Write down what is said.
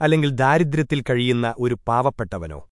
അല്ലെങ്കിൽ ദാരിദ്ര്യത്തിൽ കഴിയുന്ന ഒരു പാവപ്പെട്ടവനോ.